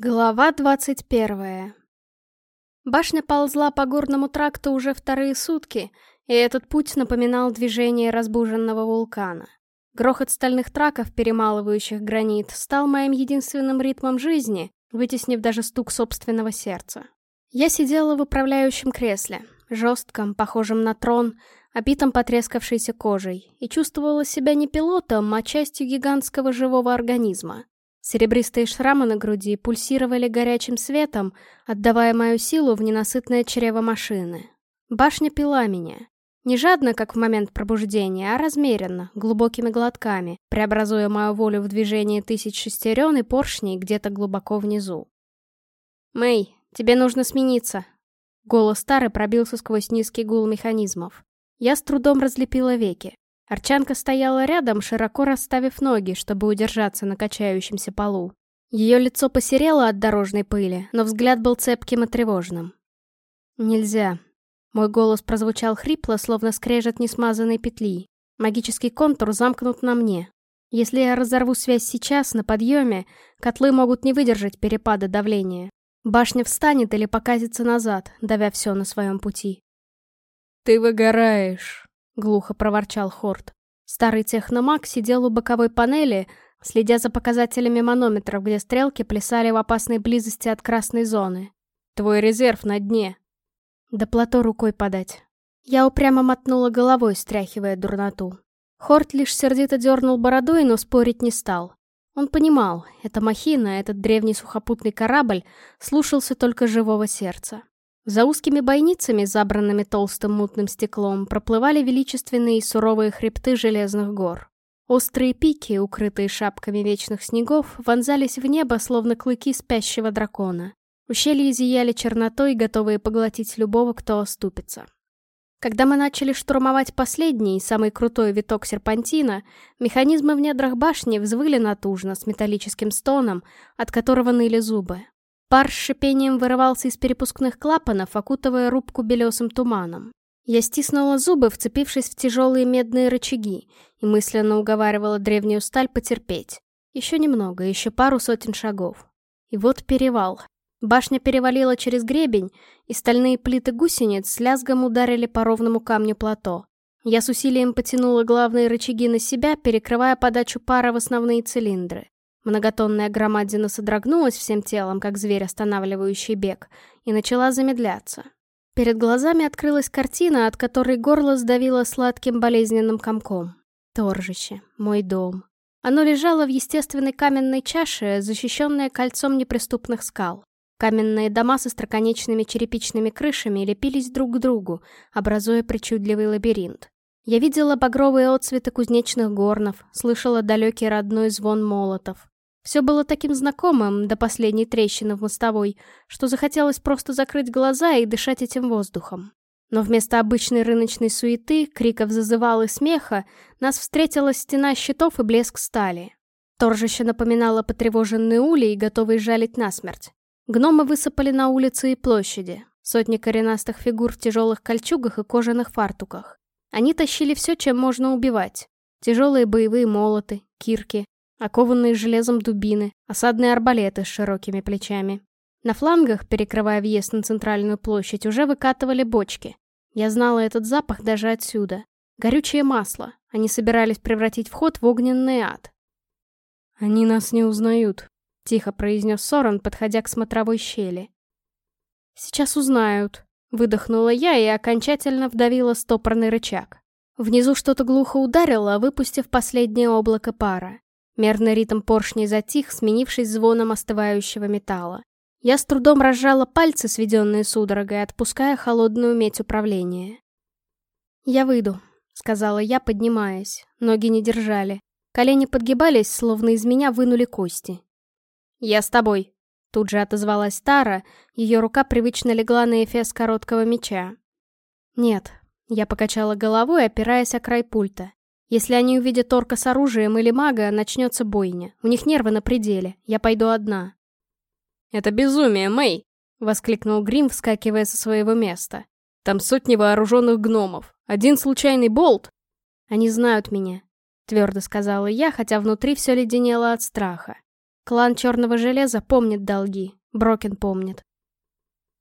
Глава двадцать первая Башня ползла по горному тракту уже вторые сутки, и этот путь напоминал движение разбуженного вулкана. Грохот стальных траков, перемалывающих гранит, стал моим единственным ритмом жизни, вытеснив даже стук собственного сердца. Я сидела в управляющем кресле, жестком, похожем на трон, обитом потрескавшейся кожей, и чувствовала себя не пилотом, а частью гигантского живого организма. Серебристые шрамы на груди пульсировали горячим светом, отдавая мою силу в ненасытное чрево машины. Башня пила меня. Не жадно, как в момент пробуждения, а размеренно, глубокими глотками, преобразуя мою волю в движение тысяч шестерен и поршней где-то глубоко внизу. «Мэй, тебе нужно смениться!» Голос старый пробился сквозь низкий гул механизмов. Я с трудом разлепила веки. Арчанка стояла рядом, широко расставив ноги, чтобы удержаться на качающемся полу. Ее лицо посерело от дорожной пыли, но взгляд был цепким и тревожным. «Нельзя». Мой голос прозвучал хрипло, словно скрежет несмазанной петли. Магический контур замкнут на мне. Если я разорву связь сейчас, на подъеме, котлы могут не выдержать перепада давления. Башня встанет или покатится назад, давя все на своем пути. «Ты выгораешь», глухо проворчал Хорт. Старый техномаг сидел у боковой панели, следя за показателями манометров, где стрелки плясали в опасной близости от красной зоны. «Твой резерв на дне». «До плато рукой подать». Я упрямо мотнула головой, стряхивая дурноту. Хорт лишь сердито дернул бородой, но спорить не стал. Он понимал, эта махина, этот древний сухопутный корабль, слушался только живого сердца. За узкими бойницами, забранными толстым мутным стеклом, проплывали величественные и суровые хребты железных гор. Острые пики, укрытые шапками вечных снегов, вонзались в небо, словно клыки спящего дракона. Ущелья зияли чернотой, готовые поглотить любого, кто оступится. Когда мы начали штурмовать последний, самый крутой виток серпантина, механизмы в недрах башни взвыли натужно, с металлическим стоном, от которого ныли зубы. Пар с шипением вырывался из перепускных клапанов, окутывая рубку белесым туманом. Я стиснула зубы, вцепившись в тяжелые медные рычаги, и мысленно уговаривала древнюю сталь потерпеть. Еще немного, еще пару сотен шагов. И вот перевал. Башня перевалила через гребень, и стальные плиты гусениц с лязгом ударили по ровному камню плато. Я с усилием потянула главные рычаги на себя, перекрывая подачу пара в основные цилиндры. Многотонная громадина содрогнулась всем телом, как зверь, останавливающий бег, и начала замедляться. Перед глазами открылась картина, от которой горло сдавило сладким болезненным комком. Торжище, мой дом. Оно лежало в естественной каменной чаше, защищенное кольцом неприступных скал. Каменные дома со строконечными черепичными крышами лепились друг к другу, образуя причудливый лабиринт. Я видела багровые отцветы кузнечных горнов, слышала далекий родной звон молотов. Все было таким знакомым до последней трещины в мостовой, что захотелось просто закрыть глаза и дышать этим воздухом. Но вместо обычной рыночной суеты, криков зазывал и смеха, нас встретила стена щитов и блеск стали. Торжище напоминало потревоженные улей, готовые жалить насмерть. Гномы высыпали на улицы и площади. Сотни коренастых фигур в тяжелых кольчугах и кожаных фартуках. Они тащили все, чем можно убивать. Тяжелые боевые молоты, кирки, окованные железом дубины, осадные арбалеты с широкими плечами. На флангах, перекрывая въезд на центральную площадь, уже выкатывали бочки. Я знала этот запах даже отсюда. Горючее масло. Они собирались превратить вход в огненный ад. «Они нас не узнают», — тихо произнес Соран, подходя к смотровой щели. «Сейчас узнают», — выдохнула я и окончательно вдавила стопорный рычаг. Внизу что-то глухо ударило, выпустив последнее облако пара. Мерный ритм поршней затих, сменившись звоном остывающего металла. Я с трудом разжала пальцы, сведенные судорогой, отпуская холодную медь управления. «Я выйду», — сказала я, поднимаясь. Ноги не держали. Колени подгибались, словно из меня вынули кости. «Я с тобой», — тут же отозвалась Тара, ее рука привычно легла на эфес короткого меча. «Нет», — я покачала головой, опираясь о край пульта. Если они увидят орка с оружием или мага, начнется бойня. У них нервы на пределе. Я пойду одна. «Это безумие, Мэй!» — воскликнул Грим, вскакивая со своего места. «Там сотни вооруженных гномов. Один случайный болт!» «Они знают меня», — твердо сказала я, хотя внутри все леденело от страха. Клан Черного Железа помнит долги, Брокен помнит.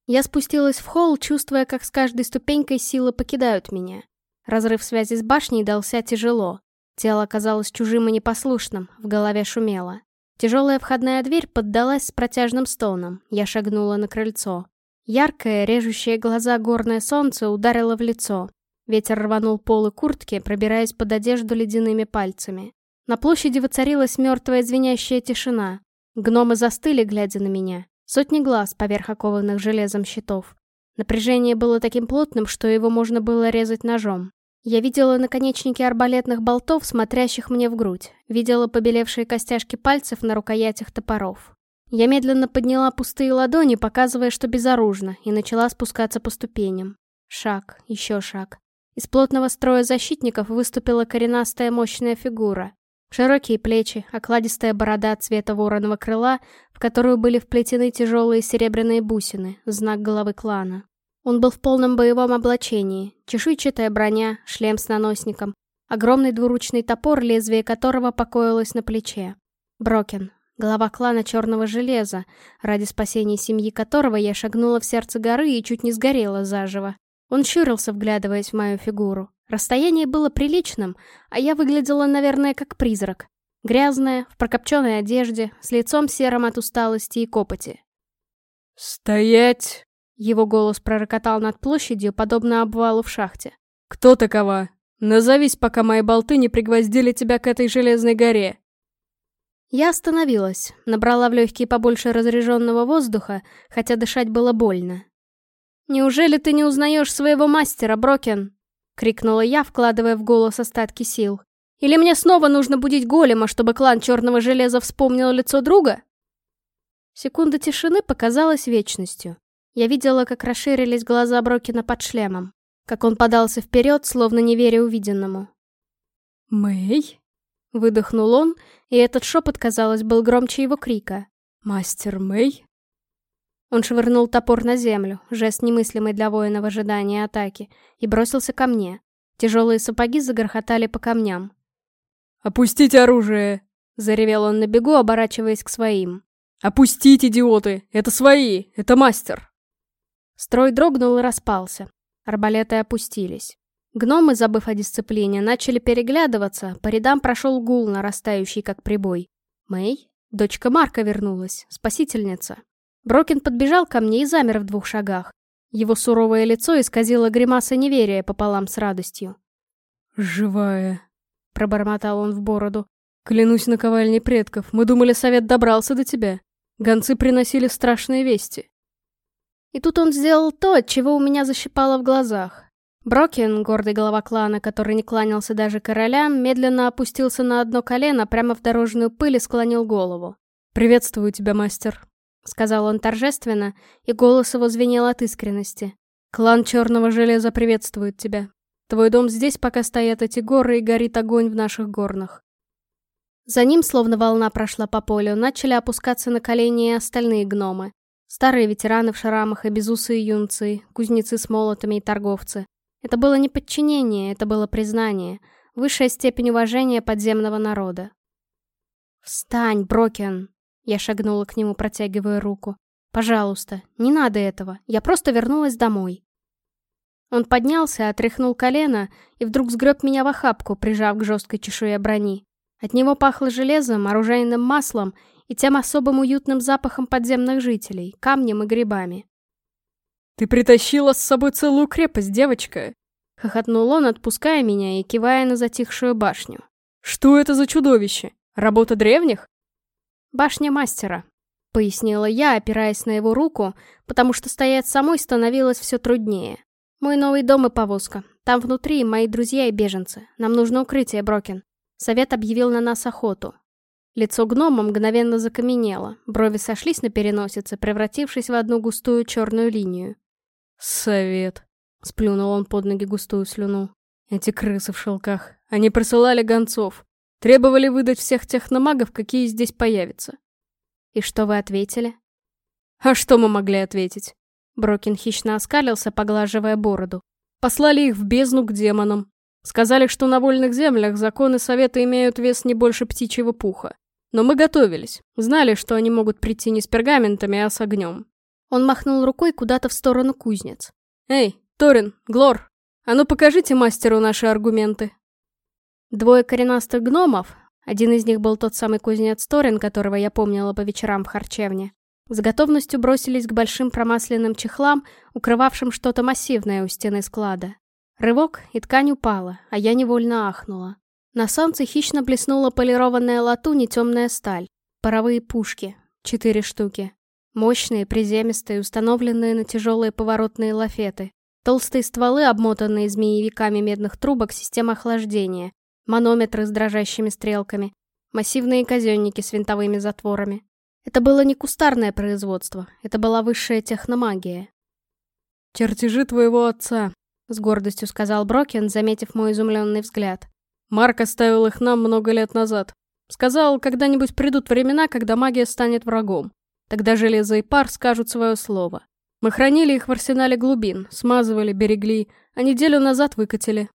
Я спустилась в холл, чувствуя, как с каждой ступенькой силы покидают меня. Разрыв связи с башней дался тяжело. Тело казалось чужим и непослушным, в голове шумело. Тяжелая входная дверь поддалась с протяжным стоном. Я шагнула на крыльцо. Яркое, режущее глаза горное солнце ударило в лицо. Ветер рванул полы куртки, пробираясь под одежду ледяными пальцами. На площади воцарилась мертвая звенящая тишина. Гномы застыли, глядя на меня. Сотни глаз поверх окованных железом щитов. Напряжение было таким плотным, что его можно было резать ножом. Я видела наконечники арбалетных болтов, смотрящих мне в грудь. Видела побелевшие костяшки пальцев на рукоятях топоров. Я медленно подняла пустые ладони, показывая, что безоружна, и начала спускаться по ступеням. Шаг, еще шаг. Из плотного строя защитников выступила коренастая мощная фигура. Широкие плечи, окладистая борода цвета вороного крыла, в которую были вплетены тяжелые серебряные бусины, знак головы клана. Он был в полном боевом облачении, чешуйчатая броня, шлем с наносником, огромный двуручный топор, лезвие которого покоилось на плече. Брокен, глава клана Черного Железа, ради спасения семьи которого я шагнула в сердце горы и чуть не сгорела заживо. Он щурился, вглядываясь в мою фигуру. Расстояние было приличным, а я выглядела, наверное, как призрак. Грязная, в прокопченной одежде, с лицом серым от усталости и копоти. «Стоять!» Его голос пророкотал над площадью, подобно обвалу в шахте. «Кто такова? Назовись, пока мои болты не пригвоздили тебя к этой железной горе!» Я остановилась, набрала в легкие побольше разряженного воздуха, хотя дышать было больно. «Неужели ты не узнаешь своего мастера, Брокен?» — крикнула я, вкладывая в голос остатки сил. «Или мне снова нужно будить голема, чтобы клан Черного Железа вспомнил лицо друга?» Секунда тишины показалась вечностью. Я видела, как расширились глаза Брокина под шлемом, как он подался вперед, словно не веря увиденному. «Мэй?» — выдохнул он, и этот шепот, казалось, был громче его крика. «Мастер Мэй?» Он швырнул топор на землю, жест немыслимый для воина в ожидании атаки, и бросился ко мне. Тяжелые сапоги загрохотали по камням. «Опустите оружие!» — заревел он на бегу, оборачиваясь к своим. «Опустить, идиоты! Это свои! Это мастер!» Строй дрогнул и распался. Арбалеты опустились. Гномы, забыв о дисциплине, начали переглядываться, по рядам прошел гул, нарастающий как прибой. Мэй? Дочка Марка вернулась, спасительница. Брокин подбежал ко мне и замер в двух шагах. Его суровое лицо исказило гримаса неверия пополам с радостью. «Живая», — пробормотал он в бороду. «Клянусь наковальней предков, мы думали, совет добрался до тебя. Гонцы приносили страшные вести». И тут он сделал то, от чего у меня защипало в глазах. Брокин, гордый глава клана, который не кланялся даже королям, медленно опустился на одно колено прямо в дорожную пыль и склонил голову. «Приветствую тебя, мастер», — сказал он торжественно, и голос его звенел от искренности. «Клан Черного Железа приветствует тебя. Твой дом здесь, пока стоят эти горы и горит огонь в наших горнах». За ним, словно волна прошла по полю, начали опускаться на колени и остальные гномы. Старые ветераны в шрамах и безусые юнцы, кузнецы с молотами и торговцы. Это было не подчинение, это было признание, высшая степень уважения подземного народа. «Встань, Брокен!» Я шагнула к нему, протягивая руку. «Пожалуйста, не надо этого. Я просто вернулась домой». Он поднялся, отряхнул колено и вдруг сгреб меня в охапку, прижав к жесткой чешуе брони. От него пахло железом, оружейным маслом и тем особым уютным запахом подземных жителей, камнем и грибами. «Ты притащила с собой целую крепость, девочка!» — хохотнул он, отпуская меня и кивая на затихшую башню. «Что это за чудовище? Работа древних?» «Башня мастера», — пояснила я, опираясь на его руку, потому что стоять самой становилось все труднее. «Мой новый дом и повозка. Там внутри мои друзья и беженцы. Нам нужно укрытие, Брокен. Совет объявил на нас охоту». Лицо гнома мгновенно закаменело, брови сошлись на переносице, превратившись в одну густую черную линию. «Совет», — сплюнул он под ноги густую слюну. «Эти крысы в шелках. Они присылали гонцов. Требовали выдать всех техномагов, какие здесь появятся. И что вы ответили? А что мы могли ответить? Брокин хищно оскалился, поглаживая бороду. Послали их в бездну к демонам. Сказали, что на вольных землях законы совета имеют вес не больше птичьего пуха. Но мы готовились, знали, что они могут прийти не с пергаментами, а с огнем. Он махнул рукой куда-то в сторону кузнец. «Эй, Торин, Глор, а ну покажите мастеру наши аргументы». Двое коренастых гномов, один из них был тот самый кузнец Торин, которого я помнила по вечерам в харчевне, с готовностью бросились к большим промасленным чехлам, укрывавшим что-то массивное у стены склада. Рывок, и ткань упала, а я невольно ахнула. На солнце хищно блеснула полированная латунь и темная сталь. Паровые пушки. Четыре штуки. Мощные, приземистые, установленные на тяжелые поворотные лафеты. Толстые стволы, обмотанные змеевиками медных трубок, система охлаждения. Манометры с дрожащими стрелками. Массивные казенники с винтовыми затворами. Это было не кустарное производство, это была высшая техномагия. «Чертежи твоего отца», — с гордостью сказал Брокен, заметив мой изумленный взгляд. «Марк оставил их нам много лет назад. Сказал, когда-нибудь придут времена, когда магия станет врагом. Тогда железо и пар скажут свое слово. Мы хранили их в арсенале глубин, смазывали, берегли, а неделю назад выкатили».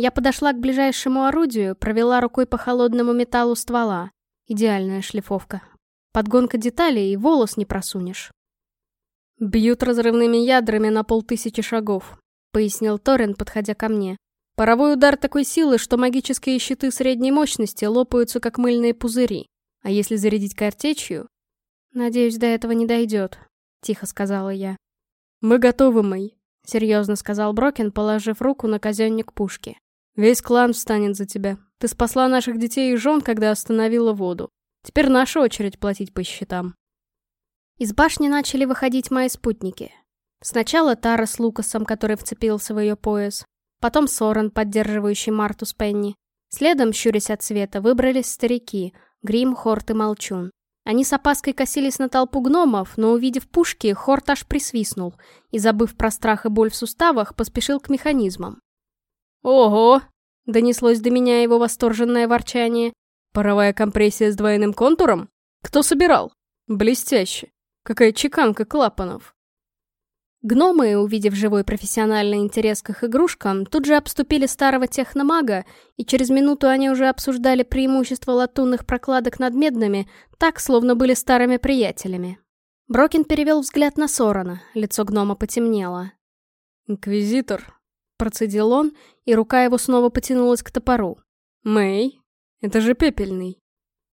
Я подошла к ближайшему орудию, провела рукой по холодному металлу ствола. Идеальная шлифовка, Подгонка деталей и волос не просунешь. «Бьют разрывными ядрами на полтысячи шагов», — пояснил Торрен, подходя ко мне. «Паровой удар такой силы, что магические щиты средней мощности лопаются, как мыльные пузыри. А если зарядить картечью...» «Надеюсь, до этого не дойдет», — тихо сказала я. «Мы готовы, Мэй», — серьезно сказал Брокен, положив руку на казенник пушки. «Весь клан встанет за тебя. Ты спасла наших детей и жен, когда остановила воду. Теперь наша очередь платить по счетам. Из башни начали выходить мои спутники. Сначала Тара с Лукасом, который вцепился в ее пояс. Потом Сорен, поддерживающий Марту с Пенни. Следом, щурясь от света, выбрались старики — Грим, Хорт и Молчун. Они с опаской косились на толпу гномов, но, увидев пушки, Хорт аж присвистнул и, забыв про страх и боль в суставах, поспешил к механизмам. «Ого!» — донеслось до меня его восторженное ворчание. Паровая компрессия с двойным контуром? Кто собирал? Блестяще. Какая чеканка клапанов. Гномы, увидев живой профессиональный интерес к их игрушкам, тут же обступили старого техномага, и через минуту они уже обсуждали преимущества латунных прокладок над медными, так, словно были старыми приятелями. Брокин перевел взгляд на Сорона, лицо гнома потемнело. «Инквизитор», — процедил он, и рука его снова потянулась к топору. «Мэй, это же пепельный.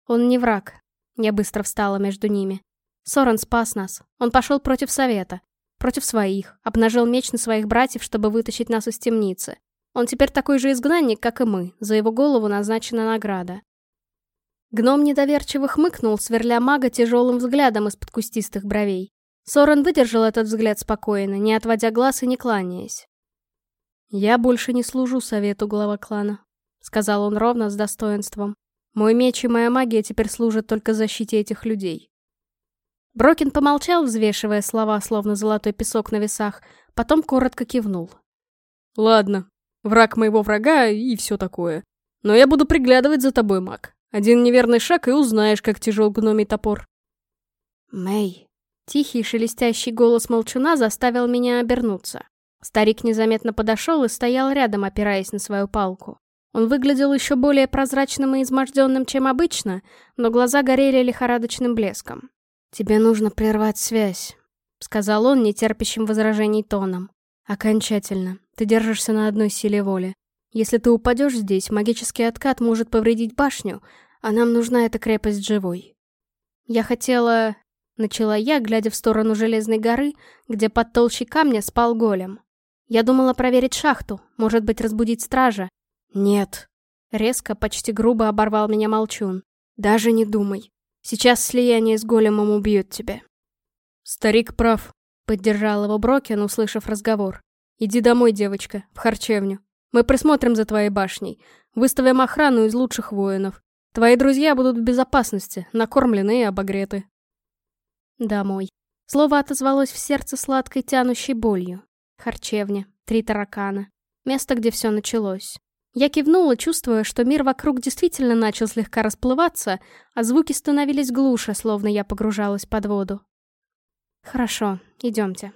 Он не враг. Я быстро встала между ними. Соран спас нас. Он пошел против совета. Против своих. Обнажил меч на своих братьев, чтобы вытащить нас из темницы. Он теперь такой же изгнанник, как и мы. За его голову назначена награда. Гном недоверчиво хмыкнул, сверля мага тяжелым взглядом из-под кустистых бровей. Соран выдержал этот взгляд спокойно, не отводя глаз и не кланяясь. «Я больше не служу совету глава клана», — сказал он ровно с достоинством. «Мой меч и моя магия теперь служат только защите этих людей». Брокин помолчал, взвешивая слова, словно золотой песок на весах, потом коротко кивнул. «Ладно, враг моего врага и все такое. Но я буду приглядывать за тобой, маг. Один неверный шаг, и узнаешь, как тяжел гномий топор». «Мэй». Тихий шелестящий голос молчуна заставил меня обернуться. Старик незаметно подошел и стоял рядом, опираясь на свою палку. Он выглядел еще более прозрачным и изможденным, чем обычно, но глаза горели лихорадочным блеском. «Тебе нужно прервать связь», — сказал он нетерпящим возражений тоном. «Окончательно. Ты держишься на одной силе воли. Если ты упадешь здесь, магический откат может повредить башню, а нам нужна эта крепость живой». «Я хотела...» — начала я, глядя в сторону Железной горы, где под толщей камня спал голем. «Я думала проверить шахту, может быть, разбудить стража, «Нет». Резко, почти грубо оборвал меня молчун. «Даже не думай. Сейчас слияние с големом убьет тебя». «Старик прав», — поддержал его Брокен, услышав разговор. «Иди домой, девочка, в харчевню. Мы присмотрим за твоей башней. Выставим охрану из лучших воинов. Твои друзья будут в безопасности, накормлены и обогреты». «Домой». Слово отозвалось в сердце сладкой тянущей болью. Харчевня, три таракана. Место, где все началось. Я кивнула, чувствуя, что мир вокруг действительно начал слегка расплываться, а звуки становились глуше, словно я погружалась под воду. Хорошо, идемте.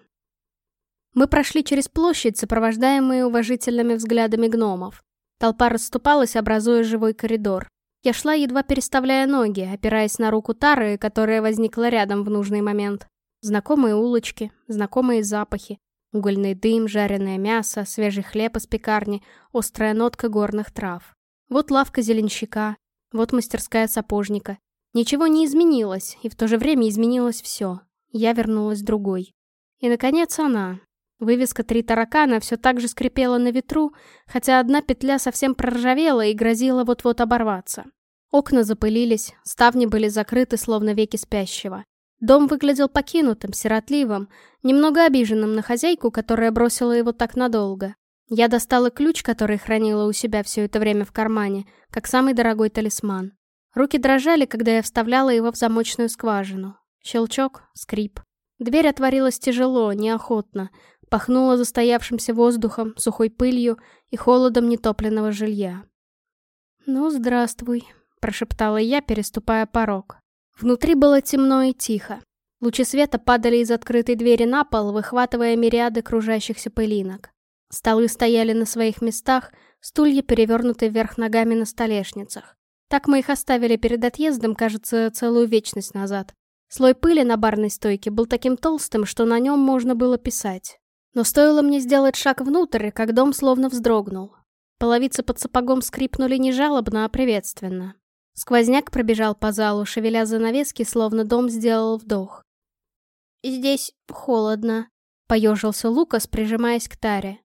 Мы прошли через площадь, сопровождаемые уважительными взглядами гномов. Толпа расступалась, образуя живой коридор. Я шла, едва переставляя ноги, опираясь на руку Тары, которая возникла рядом в нужный момент. Знакомые улочки, знакомые запахи. Угольный дым, жареное мясо, свежий хлеб из пекарни, острая нотка горных трав. Вот лавка зеленщика, вот мастерская сапожника. Ничего не изменилось, и в то же время изменилось все. Я вернулась другой. И, наконец, она. Вывеска «Три таракана» все так же скрипела на ветру, хотя одна петля совсем проржавела и грозила вот-вот оборваться. Окна запылились, ставни были закрыты, словно веки спящего. Дом выглядел покинутым, сиротливым, немного обиженным на хозяйку, которая бросила его так надолго. Я достала ключ, который хранила у себя все это время в кармане, как самый дорогой талисман. Руки дрожали, когда я вставляла его в замочную скважину. Щелчок, скрип. Дверь отворилась тяжело, неохотно, пахнула застоявшимся воздухом, сухой пылью и холодом нетопленного жилья. «Ну, здравствуй», — прошептала я, переступая порог. Внутри было темно и тихо. Лучи света падали из открытой двери на пол, выхватывая мириады кружащихся пылинок. Столы стояли на своих местах, стулья перевернуты вверх ногами на столешницах. Так мы их оставили перед отъездом, кажется, целую вечность назад. Слой пыли на барной стойке был таким толстым, что на нем можно было писать. Но стоило мне сделать шаг внутрь, как дом словно вздрогнул. Половицы под сапогом скрипнули не жалобно, а приветственно. Сквозняк пробежал по залу, шевеля занавески, словно дом сделал вдох. «Здесь холодно», — поежился Лукас, прижимаясь к таре.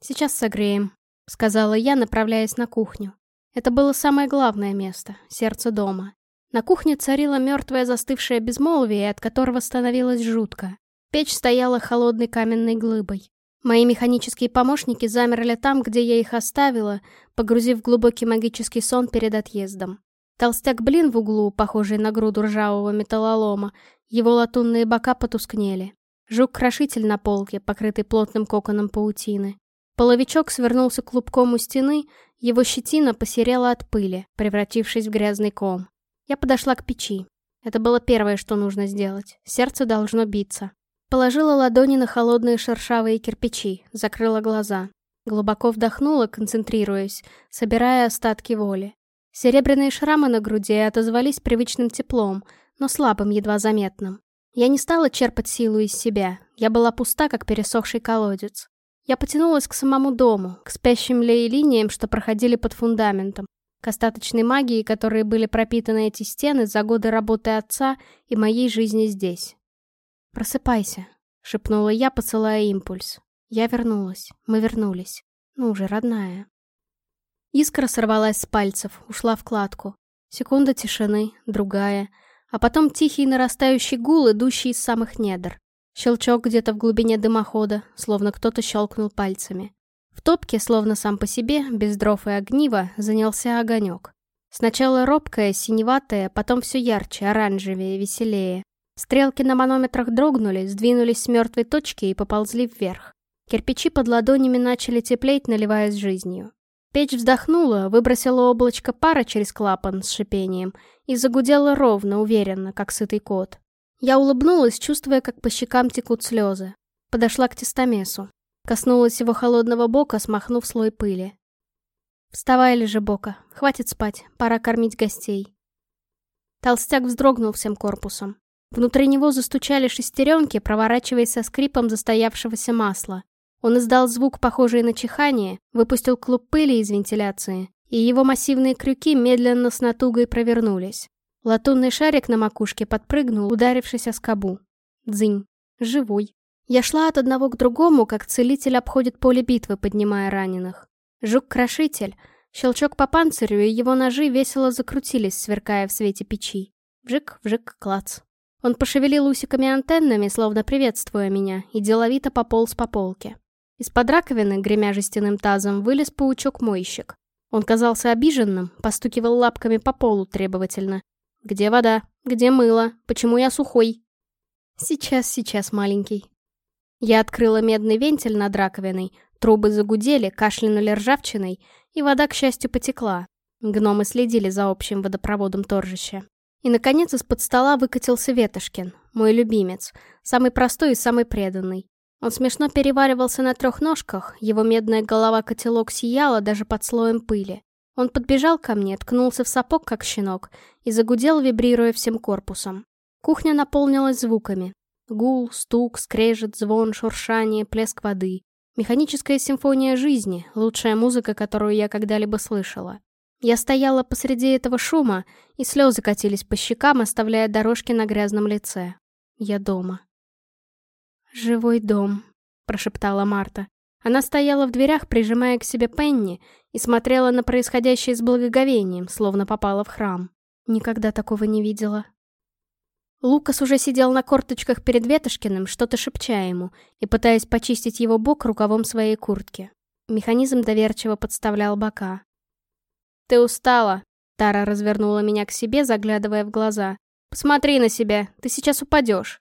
«Сейчас согреем», — сказала я, направляясь на кухню. Это было самое главное место, сердце дома. На кухне царило мертвое застывшее безмолвие, от которого становилось жутко. Печь стояла холодной каменной глыбой. Мои механические помощники замерли там, где я их оставила, погрузив глубокий магический сон перед отъездом. Толстяк-блин в углу, похожий на груду ржавого металлолома, его латунные бока потускнели. Жук-крошитель на полке, покрытый плотным коконом паутины. Половичок свернулся клубком у стены, его щетина посерела от пыли, превратившись в грязный ком. Я подошла к печи. Это было первое, что нужно сделать. Сердце должно биться. Положила ладони на холодные шершавые кирпичи, закрыла глаза. Глубоко вдохнула, концентрируясь, собирая остатки воли. Серебряные шрамы на груди отозвались привычным теплом, но слабым, едва заметным. Я не стала черпать силу из себя, я была пуста, как пересохший колодец. Я потянулась к самому дому, к спящим лей-линиям, что проходили под фундаментом, к остаточной магии, которые были пропитаны эти стены за годы работы отца и моей жизни здесь. «Просыпайся», — шепнула я, посылая импульс. Я вернулась. Мы вернулись. Ну уже, родная. Искра сорвалась с пальцев, ушла в кладку. Секунда тишины, другая. А потом тихий нарастающий гул, идущий из самых недр. Щелчок где-то в глубине дымохода, словно кто-то щелкнул пальцами. В топке, словно сам по себе, без дров и огнива, занялся огонек. Сначала робкое, синеватое, потом все ярче, оранжевее, веселее. Стрелки на манометрах дрогнули, сдвинулись с мертвой точки и поползли вверх. Кирпичи под ладонями начали теплеть, наливаясь жизнью. Печь вздохнула, выбросила облачко пара через клапан с шипением и загудела ровно, уверенно, как сытый кот. Я улыбнулась, чувствуя, как по щекам текут слезы. Подошла к тестомесу. Коснулась его холодного бока, смахнув слой пыли. «Вставай, лежи бока. Хватит спать. Пора кормить гостей». Толстяк вздрогнул всем корпусом. Внутри него застучали шестеренки, проворачиваясь со скрипом застоявшегося масла. Он издал звук, похожий на чихание, выпустил клуб пыли из вентиляции, и его массивные крюки медленно с натугой провернулись. Латунный шарик на макушке подпрыгнул, ударившись о скобу. Дзынь. Живой. Я шла от одного к другому, как целитель обходит поле битвы, поднимая раненых. Жук-крошитель. Щелчок по панцирю, и его ножи весело закрутились, сверкая в свете печи. Вжик-вжик, клац. Он пошевелил усиками-антеннами, словно приветствуя меня, и деловито пополз по полке. Из-под раковины, гремя жестяным тазом, вылез паучок-мойщик. Он казался обиженным, постукивал лапками по полу требовательно, «Где вода? Где мыло? Почему я сухой?» «Сейчас, сейчас, маленький». Я открыла медный вентиль над раковиной, трубы загудели, кашлянули ржавчиной, и вода, к счастью, потекла. Гномы следили за общим водопроводом торжища. И, наконец, из-под стола выкатился Ветошкин, мой любимец, самый простой и самый преданный. Он смешно переваривался на трех ножках, его медная голова-котелок сияла даже под слоем пыли. Он подбежал ко мне, ткнулся в сапог, как щенок, и загудел, вибрируя всем корпусом. Кухня наполнилась звуками. Гул, стук, скрежет, звон, шуршание, плеск воды. Механическая симфония жизни, лучшая музыка, которую я когда-либо слышала. Я стояла посреди этого шума, и слезы катились по щекам, оставляя дорожки на грязном лице. Я дома. «Живой дом», — прошептала Марта. Она стояла в дверях, прижимая к себе Пенни, и смотрела на происходящее с благоговением, словно попала в храм. Никогда такого не видела. Лукас уже сидел на корточках перед Ветошкиным, что-то шепча ему, и пытаясь почистить его бок рукавом своей куртки. Механизм доверчиво подставлял бока. «Ты устала?» Тара развернула меня к себе, заглядывая в глаза. «Посмотри на себя, ты сейчас упадешь».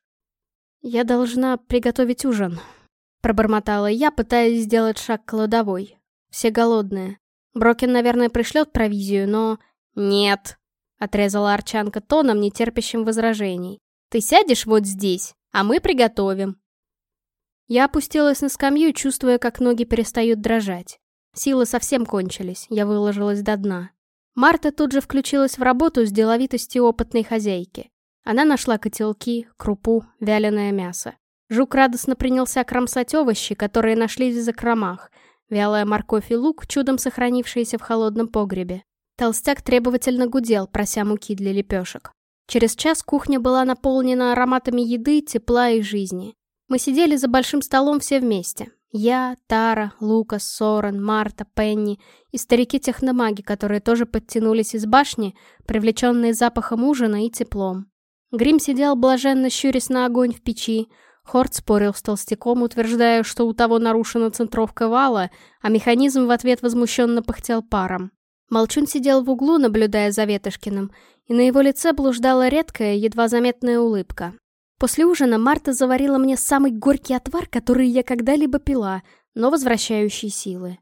«Я должна приготовить ужин», — пробормотала я, пытаясь сделать шаг к кладовой. Все голодные. Брокин, наверное, пришлет провизию, но... Нет, отрезала Арчанка тоном, не терпящим возражений. Ты сядешь вот здесь, а мы приготовим. Я опустилась на скамью, чувствуя, как ноги перестают дрожать. Силы совсем кончились, я выложилась до дна. Марта тут же включилась в работу с деловитостью опытной хозяйки. Она нашла котелки, крупу, вяленое мясо. Жук радостно принялся кромсать овощи, которые нашлись в закромах, Вялая морковь и лук, чудом сохранившиеся в холодном погребе. Толстяк требовательно гудел, прося муки для лепешек. Через час кухня была наполнена ароматами еды, тепла и жизни. Мы сидели за большим столом все вместе. Я, Тара, Лукас, Сорен, Марта, Пенни и старики-техномаги, которые тоже подтянулись из башни, привлеченные запахом ужина и теплом. Грим сидел блаженно щурясь на огонь в печи, Хорт спорил с толстяком, утверждая, что у того нарушена центровка вала, а механизм в ответ возмущенно пыхтел паром. Молчун сидел в углу, наблюдая за Ветошкиным, и на его лице блуждала редкая, едва заметная улыбка. После ужина Марта заварила мне самый горький отвар, который я когда-либо пила, но возвращающий силы.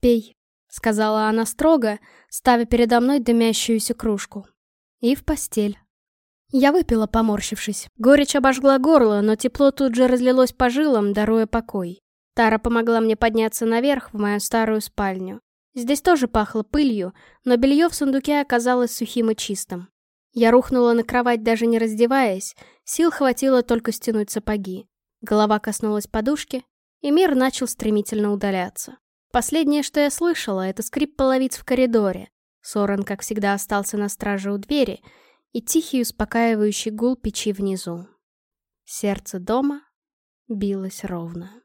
«Пей», — сказала она строго, ставя передо мной дымящуюся кружку. «И в постель». Я выпила, поморщившись. Горечь обожгла горло, но тепло тут же разлилось по жилам, даруя покой. Тара помогла мне подняться наверх, в мою старую спальню. Здесь тоже пахло пылью, но белье в сундуке оказалось сухим и чистым. Я рухнула на кровать, даже не раздеваясь, сил хватило только стянуть сапоги. Голова коснулась подушки, и мир начал стремительно удаляться. Последнее, что я слышала, это скрип половиц в коридоре. Сорен, как всегда, остался на страже у двери — и тихий успокаивающий гул печи внизу. Сердце дома билось ровно.